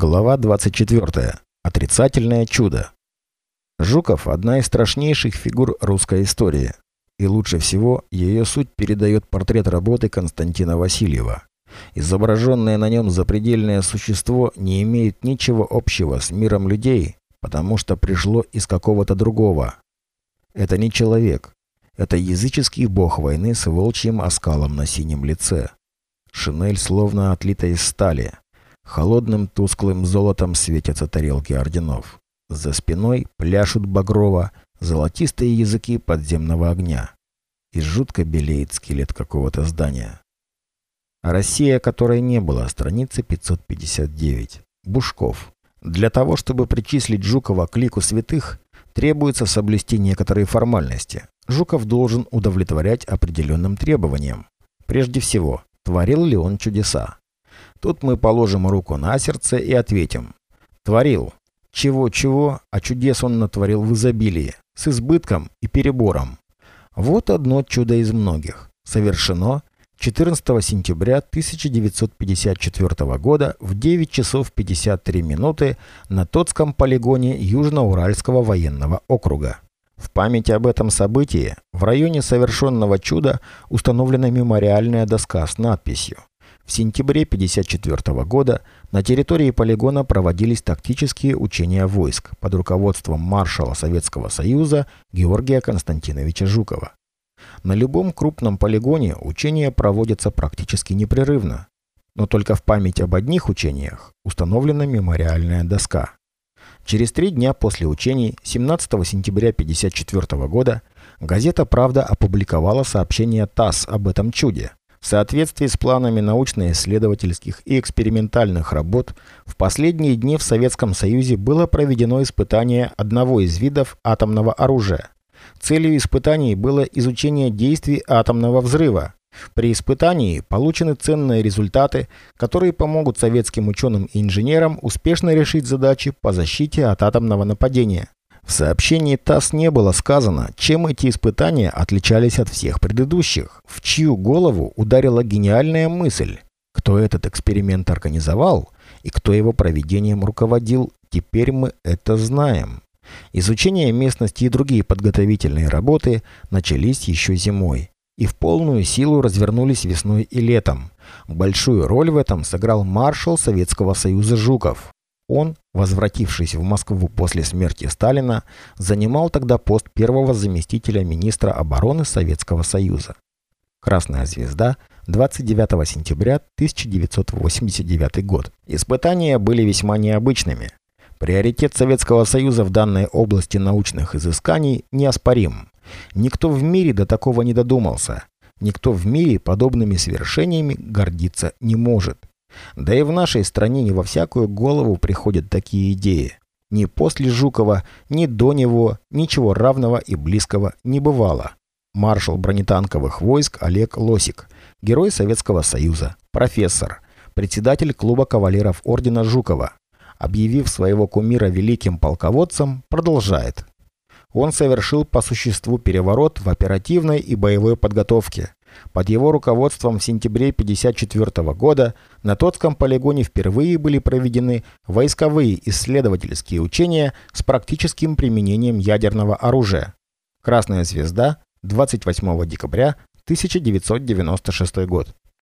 Глава 24. Отрицательное чудо. Жуков – одна из страшнейших фигур русской истории. И лучше всего ее суть передает портрет работы Константина Васильева. Изображенное на нем запредельное существо не имеет ничего общего с миром людей, потому что пришло из какого-то другого. Это не человек. Это языческий бог войны с волчьим оскалом на синем лице. Шинель словно отлита из стали – Холодным тусклым золотом светятся тарелки орденов. За спиной пляшут багрово золотистые языки подземного огня. И жутко белеет скелет какого-то здания. Россия, которой не было, страница 559. Бушков. Для того, чтобы причислить Жукова к лику святых, требуется соблюсти некоторые формальности. Жуков должен удовлетворять определенным требованиям. Прежде всего, творил ли он чудеса? Тут мы положим руку на сердце и ответим. Творил. Чего-чего, а чудес он натворил в изобилии, с избытком и перебором. Вот одно чудо из многих. Совершено 14 сентября 1954 года в 9 часов 53 минуты на Тотском полигоне Южноуральского военного округа. В память об этом событии в районе совершенного чуда установлена мемориальная доска с надписью в сентябре 1954 года на территории полигона проводились тактические учения войск под руководством маршала Советского Союза Георгия Константиновича Жукова. На любом крупном полигоне учения проводятся практически непрерывно, но только в память об одних учениях установлена мемориальная доска. Через три дня после учений, 17 сентября 1954 года, газета «Правда» опубликовала сообщение ТАСС об этом чуде – в соответствии с планами научно-исследовательских и экспериментальных работ, в последние дни в Советском Союзе было проведено испытание одного из видов атомного оружия. Целью испытаний было изучение действий атомного взрыва. При испытании получены ценные результаты, которые помогут советским ученым и инженерам успешно решить задачи по защите от атомного нападения. В сообщении ТАСС не было сказано, чем эти испытания отличались от всех предыдущих, в чью голову ударила гениальная мысль. Кто этот эксперимент организовал и кто его проведением руководил, теперь мы это знаем. Изучение местности и другие подготовительные работы начались еще зимой и в полную силу развернулись весной и летом. Большую роль в этом сыграл маршал Советского Союза Жуков. Он, возвратившись в Москву после смерти Сталина, занимал тогда пост первого заместителя министра обороны Советского Союза. Красная звезда, 29 сентября 1989 год. Испытания были весьма необычными. Приоритет Советского Союза в данной области научных изысканий неоспорим. Никто в мире до такого не додумался. Никто в мире подобными свершениями гордиться не может. Да и в нашей стране не во всякую голову приходят такие идеи. Ни после Жукова, ни до него ничего равного и близкого не бывало. Маршал бронетанковых войск Олег Лосик, герой Советского Союза, профессор, председатель клуба кавалеров ордена Жукова, объявив своего кумира великим полководцем, продолжает. Он совершил по существу переворот в оперативной и боевой подготовке, под его руководством в сентябре 1954 года на Тотском полигоне впервые были проведены войсковые исследовательские учения с практическим применением ядерного оружия. Красная звезда, 28 декабря 1996 год.